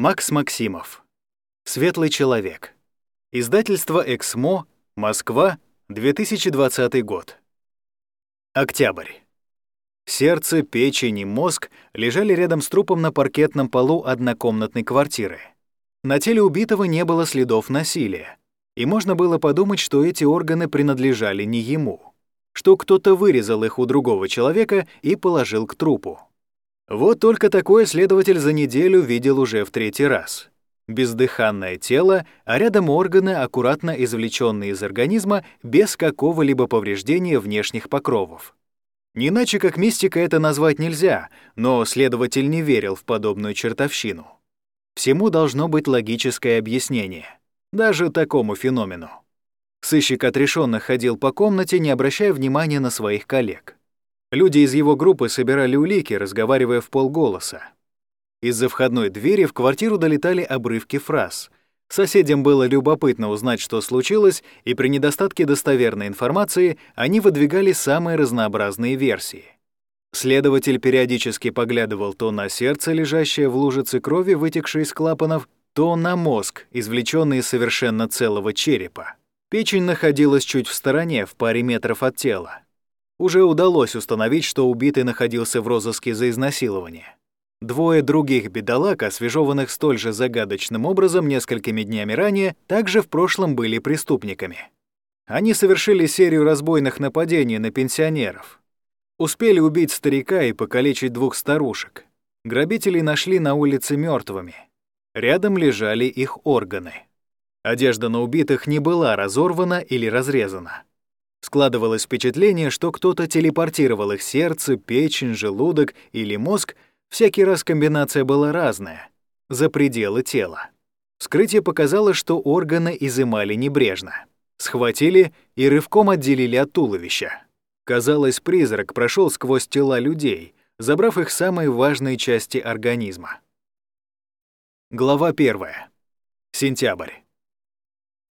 Макс Максимов. Светлый человек. Издательство «Эксмо», Москва, 2020 год. Октябрь. Сердце, печень и мозг лежали рядом с трупом на паркетном полу однокомнатной квартиры. На теле убитого не было следов насилия, и можно было подумать, что эти органы принадлежали не ему, что кто-то вырезал их у другого человека и положил к трупу. Вот только такое следователь за неделю видел уже в третий раз. Бездыханное тело, а рядом органы, аккуратно извлеченные из организма, без какого-либо повреждения внешних покровов. Не иначе как мистика это назвать нельзя, но следователь не верил в подобную чертовщину. Всему должно быть логическое объяснение, даже такому феномену. Сыщик отрешенно ходил по комнате, не обращая внимания на своих коллег. Люди из его группы собирали улики, разговаривая в полголоса. Из-за входной двери в квартиру долетали обрывки фраз. Соседям было любопытно узнать, что случилось, и при недостатке достоверной информации они выдвигали самые разнообразные версии. Следователь периодически поглядывал то на сердце, лежащее в лужице крови, вытекшей из клапанов, то на мозг, извлеченный из совершенно целого черепа. Печень находилась чуть в стороне, в паре метров от тела. Уже удалось установить, что убитый находился в розыске за изнасилование. Двое других бедолаг, освежеванных столь же загадочным образом несколькими днями ранее, также в прошлом были преступниками. Они совершили серию разбойных нападений на пенсионеров. Успели убить старика и покалечить двух старушек. Грабителей нашли на улице мертвыми. Рядом лежали их органы. Одежда на убитых не была разорвана или разрезана. Складывалось впечатление, что кто-то телепортировал их сердце, печень, желудок или мозг, всякий раз комбинация была разная, за пределы тела. Вскрытие показало, что органы изымали небрежно. Схватили и рывком отделили от туловища. Казалось, призрак прошел сквозь тела людей, забрав их самые важные части организма. Глава первая. Сентябрь.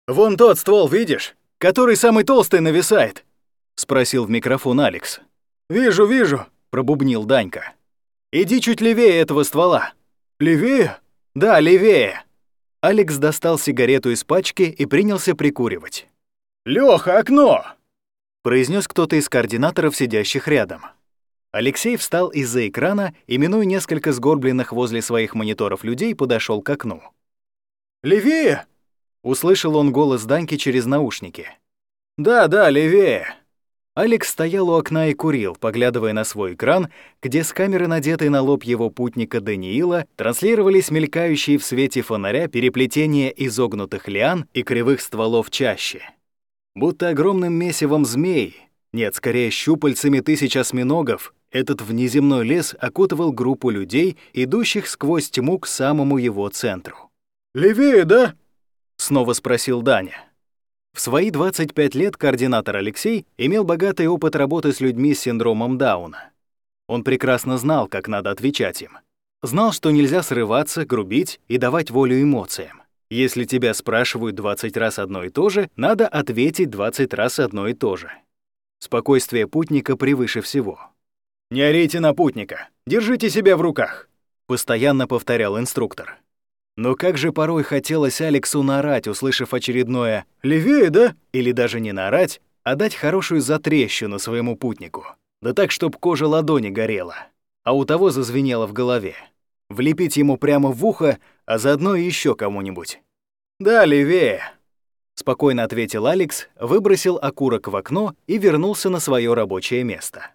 «Вон тот ствол, видишь? Который самый толстый нависает?» — спросил в микрофон Алекс. «Вижу, вижу», — пробубнил Данька. «Иди чуть левее этого ствола». «Левее?» «Да, левее». Алекс достал сигарету из пачки и принялся прикуривать. «Лёха, окно!» — произнес кто-то из координаторов, сидящих рядом. Алексей встал из-за экрана и, минуя несколько сгорбленных возле своих мониторов людей, подошел к окну. «Левее!» Услышал он голос Даньки через наушники. «Да, да, левее». Алекс стоял у окна и курил, поглядывая на свой экран, где с камеры, надетой на лоб его путника Даниила, транслировались мелькающие в свете фонаря переплетения изогнутых лиан и кривых стволов чаще. Будто огромным месивом змей, нет, скорее щупальцами тысяч осьминогов, этот внеземной лес окутывал группу людей, идущих сквозь тьму к самому его центру. «Левее, да?» Снова спросил Даня. В свои 25 лет координатор Алексей имел богатый опыт работы с людьми с синдромом Дауна. Он прекрасно знал, как надо отвечать им. Знал, что нельзя срываться, грубить и давать волю эмоциям. Если тебя спрашивают 20 раз одно и то же, надо ответить 20 раз одно и то же. Спокойствие путника превыше всего. «Не орите на путника! Держите себя в руках!» — постоянно повторял инструктор. Но как же порой хотелось Алексу наорать, услышав очередное «Левее, да?» Или даже не наорать, а дать хорошую затрещину своему путнику. Да так, чтоб кожа ладони горела. А у того зазвенело в голове. Влепить ему прямо в ухо, а заодно и еще кому-нибудь. «Да, левее», — спокойно ответил Алекс, выбросил окурок в окно и вернулся на свое рабочее место.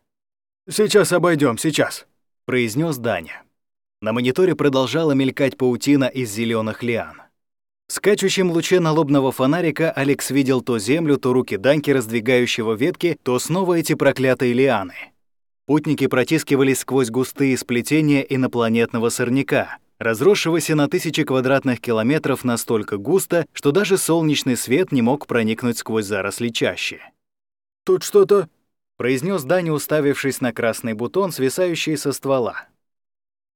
«Сейчас обойдем, сейчас», — произнес Даня. На мониторе продолжала мелькать паутина из зеленых лиан. В скачущем луче налобного фонарика Алекс видел то землю, то руки Даньки, раздвигающего ветки, то снова эти проклятые лианы. Путники протискивались сквозь густые сплетения инопланетного сорняка, разросшегося на тысячи квадратных километров настолько густо, что даже солнечный свет не мог проникнуть сквозь заросли чаще. «Тут что-то...» — произнес Даня, уставившись на красный бутон, свисающий со ствола.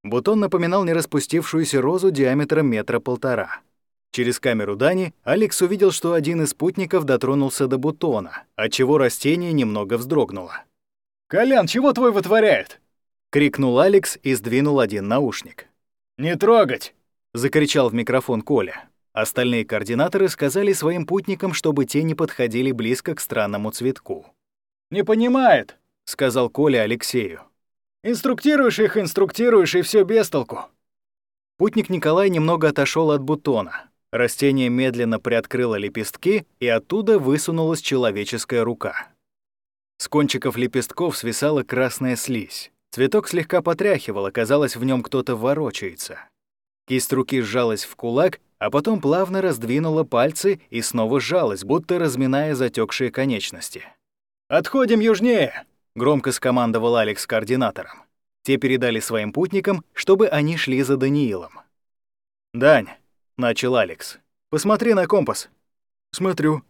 Бутон напоминал нераспустившуюся розу диаметром метра полтора. Через камеру Дани Алекс увидел, что один из спутников дотронулся до бутона, отчего растение немного вздрогнуло. «Колян, чего твой вытворяет?» — крикнул Алекс и сдвинул один наушник. «Не трогать!» — закричал в микрофон Коля. Остальные координаторы сказали своим путникам, чтобы те не подходили близко к странному цветку. «Не понимает», — сказал Коля Алексею. «Инструктируешь их, инструктируешь, и все без толку». Путник Николай немного отошел от бутона. Растение медленно приоткрыло лепестки, и оттуда высунулась человеческая рука. С кончиков лепестков свисала красная слизь. Цветок слегка потряхивал, казалось, в нем кто-то ворочается. Кисть руки сжалась в кулак, а потом плавно раздвинула пальцы и снова сжалась, будто разминая затекшие конечности. «Отходим южнее!» — громко скомандовал Алекс координатором. Те передали своим путникам, чтобы они шли за Даниилом. «Дань», — начал Алекс, — «посмотри на компас». «Смотрю».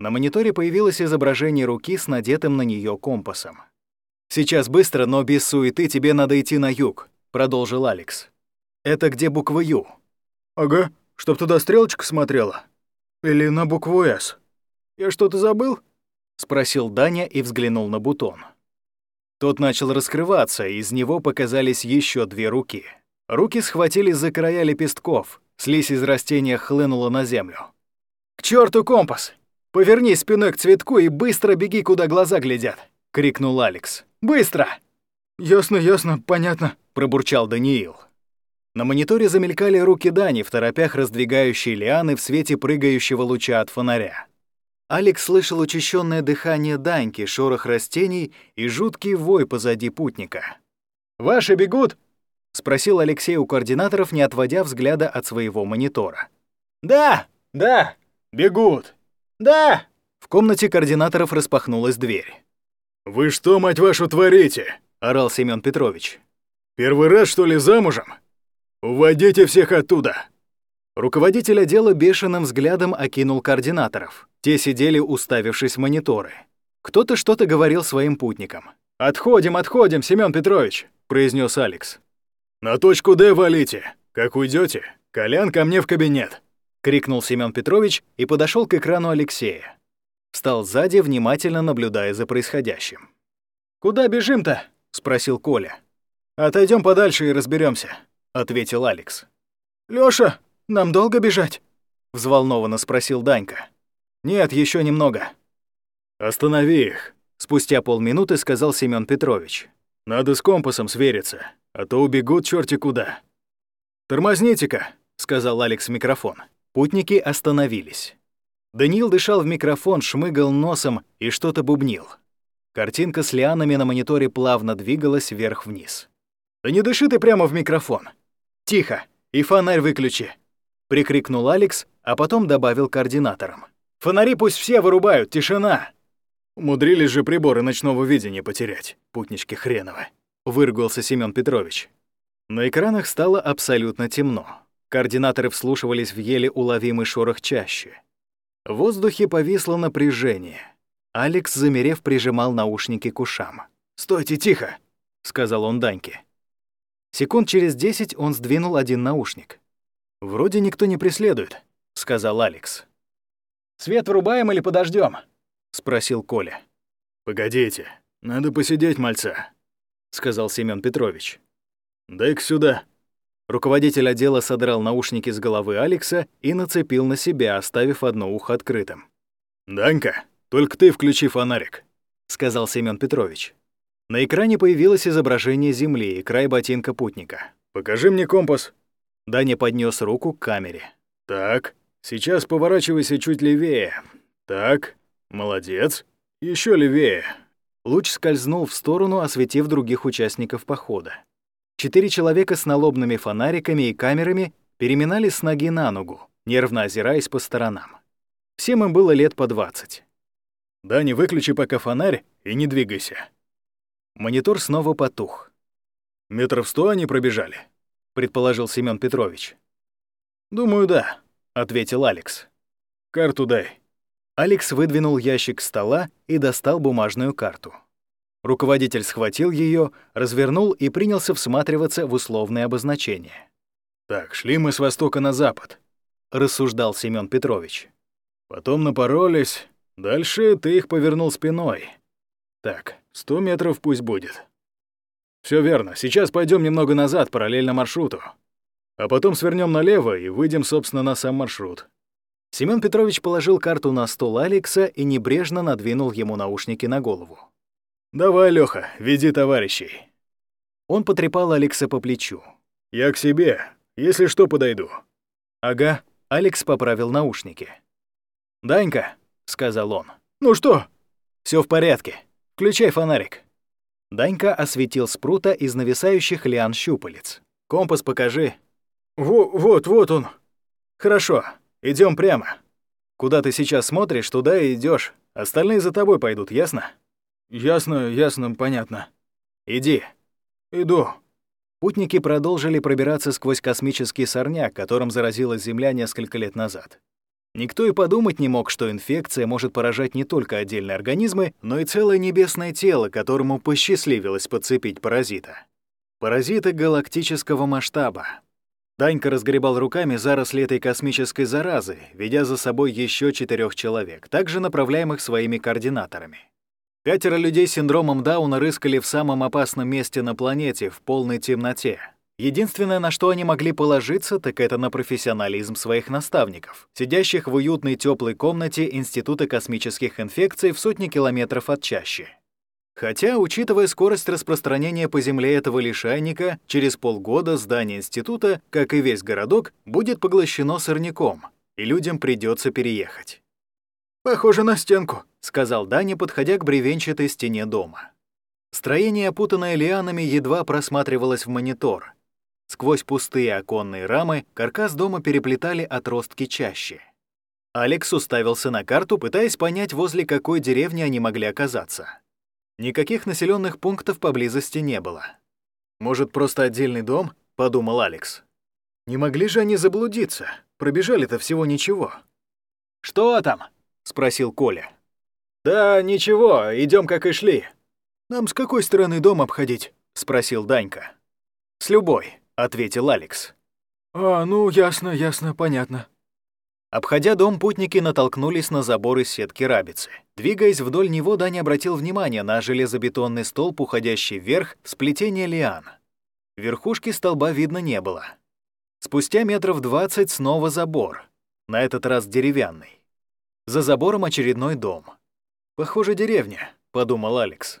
На мониторе появилось изображение руки с надетым на нее компасом. «Сейчас быстро, но без суеты тебе надо идти на юг», — продолжил Алекс. «Это где буква «Ю»?» «Ага, чтоб туда стрелочка смотрела. Или на букву «С». Я что-то забыл?» — спросил Даня и взглянул на бутон. Тот начал раскрываться, и из него показались еще две руки. Руки схватились за края лепестков, слизь из растения хлынула на землю. «К черту компас! Поверни спиной к цветку и быстро беги, куда глаза глядят!» — крикнул Алекс. «Быстро!» «Ясно, ясно, понятно», — пробурчал Даниил. На мониторе замелькали руки Дани в торопях, раздвигающие лианы в свете прыгающего луча от фонаря. Алекс слышал учащенное дыхание Даньки, шорох растений и жуткий вой позади путника. «Ваши бегут?» — спросил Алексей у координаторов, не отводя взгляда от своего монитора. «Да, да, бегут. Да!» В комнате координаторов распахнулась дверь. «Вы что, мать вашу, творите?» — орал Семён Петрович. «Первый раз, что ли, замужем? «Уводите всех оттуда!» Руководитель отдела бешеным взглядом окинул координаторов. Те сидели, уставившись в мониторы. Кто-то что-то говорил своим путникам. «Отходим, отходим, Семён Петрович!» — произнес Алекс. «На точку Д валите! Как уйдете, Колян ко мне в кабинет!» — крикнул Семён Петрович и подошел к экрану Алексея. Встал сзади, внимательно наблюдая за происходящим. «Куда бежим-то?» — спросил Коля. «Отойдем подальше и разберемся. — ответил Алекс. «Лёша, нам долго бежать?» — взволнованно спросил Данька. «Нет, еще немного». «Останови их», — спустя полминуты сказал Семён Петрович. «Надо с компасом свериться, а то убегут черти куда». «Тормозните-ка», — сказал Алекс в микрофон. Путники остановились. Даниил дышал в микрофон, шмыгал носом и что-то бубнил. Картинка с лианами на мониторе плавно двигалась вверх-вниз. «Да не дыши ты прямо в микрофон!» «Тихо! И фонарь выключи!» — прикрикнул Алекс, а потом добавил координаторам. «Фонари пусть все вырубают! Тишина!» Умудрились же приборы ночного видения потерять, путнички хреновы. Выругался Семён Петрович. На экранах стало абсолютно темно. Координаторы вслушивались в еле уловимый шорох чаще. В воздухе повисло напряжение. Алекс, замерев, прижимал наушники к ушам. «Стойте, тихо!» — сказал он Даньке. Секунд через десять он сдвинул один наушник. «Вроде никто не преследует», — сказал Алекс. «Свет врубаем или подождем? спросил Коля. «Погодите, надо посидеть мальца», — сказал Семён Петрович. «Дай-ка сюда». Руководитель отдела содрал наушники с головы Алекса и нацепил на себя, оставив одно ухо открытым. «Данька, только ты включи фонарик», — сказал Семён Петрович. На экране появилось изображение Земли и край ботинка путника. «Покажи мне компас». Даня поднес руку к камере. «Так, сейчас поворачивайся чуть левее. Так, молодец. Еще левее». Луч скользнул в сторону, осветив других участников похода. Четыре человека с налобными фонариками и камерами переминались с ноги на ногу, нервно озираясь по сторонам. Всем им было лет по двадцать. «Даня, выключи пока фонарь и не двигайся», Монитор снова потух. «Метров сто они пробежали», — предположил Семён Петрович. «Думаю, да», — ответил Алекс. «Карту дай». Алекс выдвинул ящик стола и достал бумажную карту. Руководитель схватил ее, развернул и принялся всматриваться в условные обозначения. «Так, шли мы с востока на запад», — рассуждал Семён Петрович. «Потом напоролись. Дальше ты их повернул спиной. Так, Сто метров пусть будет. Все верно. Сейчас пойдем немного назад, параллельно маршруту. А потом свернем налево и выйдем, собственно, на сам маршрут. Семён Петрович положил карту на стол Алекса и небрежно надвинул ему наушники на голову. «Давай, Лёха, веди товарищей». Он потрепал Алекса по плечу. «Я к себе. Если что, подойду». «Ага», — Алекс поправил наушники. «Данька», — сказал он. «Ну что?» Все в порядке. Включай фонарик». Данька осветил спрута из нависающих лиан щупалец. «Компас покажи». Во «Вот, вот он». «Хорошо, идем прямо. Куда ты сейчас смотришь, туда и идешь. Остальные за тобой пойдут, ясно?» «Ясно, ясно, понятно». «Иди». «Иду». Путники продолжили пробираться сквозь космический сорняк, которым заразилась Земля несколько лет назад. Никто и подумать не мог, что инфекция может поражать не только отдельные организмы, но и целое небесное тело, которому посчастливилось подцепить паразита. Паразиты галактического масштаба. Данька разгребал руками заросли этой космической заразы, ведя за собой еще четырех человек, также направляемых своими координаторами. Пятеро людей с синдромом Дауна рыскали в самом опасном месте на планете, в полной темноте. Единственное, на что они могли положиться, так это на профессионализм своих наставников, сидящих в уютной теплой комнате Института космических инфекций в сотни километров от чащи. Хотя, учитывая скорость распространения по Земле этого лишайника, через полгода здание института, как и весь городок, будет поглощено сорняком, и людям придется переехать. «Похоже на стенку», — сказал Даня, подходя к бревенчатой стене дома. Строение, опутанное лианами, едва просматривалось в монитор, Сквозь пустые оконные рамы каркас дома переплетали отростки чаще. Алекс уставился на карту, пытаясь понять, возле какой деревни они могли оказаться. Никаких населенных пунктов поблизости не было. «Может, просто отдельный дом?» — подумал Алекс. «Не могли же они заблудиться? Пробежали-то всего ничего». «Что там?» — спросил Коля. «Да ничего, идем как и шли». «Нам с какой стороны дом обходить?» — спросил Данька. «С любой. — ответил Алекс. «А, ну, ясно, ясно, понятно». Обходя дом, путники натолкнулись на забор из сетки рабицы. Двигаясь вдоль него, Даня обратил внимание на железобетонный столб, уходящий вверх в сплетение лиан. Верхушки столба видно не было. Спустя метров двадцать снова забор, на этот раз деревянный. За забором очередной дом. «Похоже, деревня», — подумал Алекс.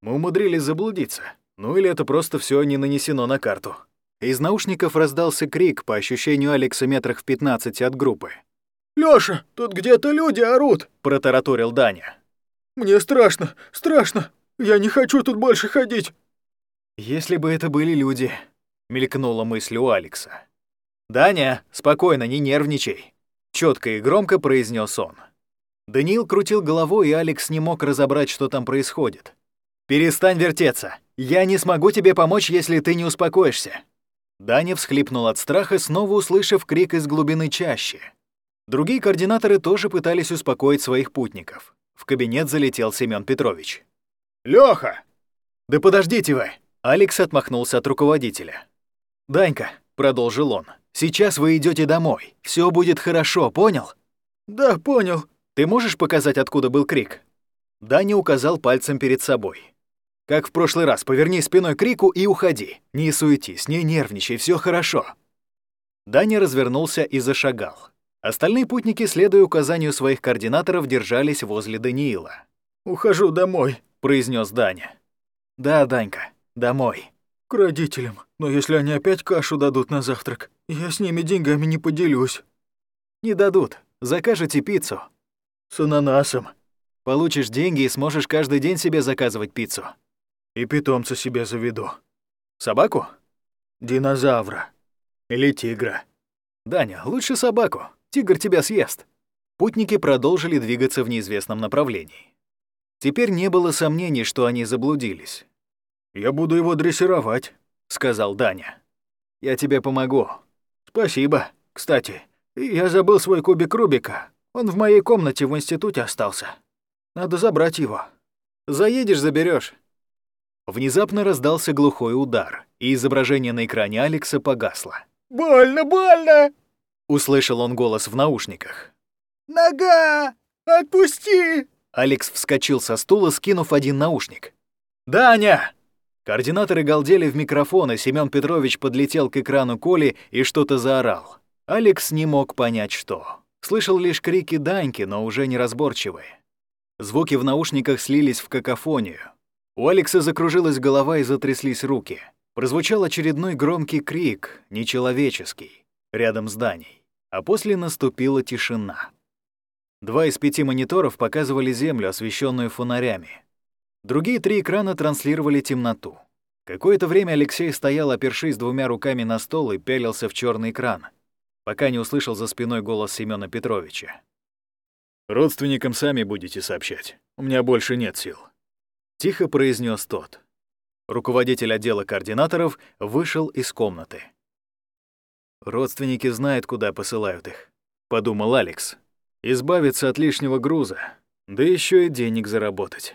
«Мы умудрились заблудиться. Ну или это просто все не нанесено на карту». Из наушников раздался крик, по ощущению Алекса метрах в 15 от группы. «Лёша, тут где-то люди орут!» — протараторил Даня. «Мне страшно, страшно! Я не хочу тут больше ходить!» «Если бы это были люди», — мелькнула мысль у Алекса. «Даня, спокойно, не нервничай», — четко и громко произнес он. Даниил крутил головой, и Алекс не мог разобрать, что там происходит. «Перестань вертеться. Я не смогу тебе помочь, если ты не успокоишься». Даня всхлипнул от страха, снова услышав крик из глубины чащи. Другие координаторы тоже пытались успокоить своих путников. В кабинет залетел Семён Петрович. «Лёха!» «Да подождите вы!» Алекс отмахнулся от руководителя. «Данька», — продолжил он, — «сейчас вы идете домой. Все будет хорошо, понял?» «Да, понял». «Ты можешь показать, откуда был крик?» Даня указал пальцем перед собой. Как в прошлый раз, поверни спиной к Рику и уходи. Не суетись, не нервничай, все хорошо». Даня развернулся и зашагал. Остальные путники, следуя указанию своих координаторов, держались возле Даниила. «Ухожу домой», — произнес Даня. «Да, Данька, домой». «К родителям. Но если они опять кашу дадут на завтрак, я с ними деньгами не поделюсь». «Не дадут. Закажете пиццу». «С ананасом». «Получишь деньги и сможешь каждый день себе заказывать пиццу». И питомца себе заведу. Собаку? Динозавра. Или тигра. Даня, лучше собаку. Тигр тебя съест. Путники продолжили двигаться в неизвестном направлении. Теперь не было сомнений, что они заблудились. «Я буду его дрессировать», — сказал Даня. «Я тебе помогу». «Спасибо. Кстати, я забыл свой кубик Рубика. Он в моей комнате в институте остался. Надо забрать его». «Заедешь, заберешь. Внезапно раздался глухой удар, и изображение на экране Алекса погасло. «Больно, больно!» — услышал он голос в наушниках. «Нога! Отпусти!» Алекс вскочил со стула, скинув один наушник. «Даня!» Координаторы галдели в микрофон, и Семён Петрович подлетел к экрану Коли и что-то заорал. Алекс не мог понять, что. Слышал лишь крики Даньки, но уже неразборчивые. Звуки в наушниках слились в какофонию. У Алекса закружилась голова и затряслись руки. Прозвучал очередной громкий крик, нечеловеческий, рядом с Даней. А после наступила тишина. Два из пяти мониторов показывали Землю, освещенную фонарями. Другие три экрана транслировали темноту. Какое-то время Алексей стоял, опершись двумя руками на стол и пялился в черный экран, пока не услышал за спиной голос Семёна Петровича. «Родственникам сами будете сообщать. У меня больше нет сил», — тихо произнес тот. Руководитель отдела координаторов вышел из комнаты. «Родственники знают, куда посылают их», — подумал Алекс. «Избавиться от лишнего груза, да еще и денег заработать».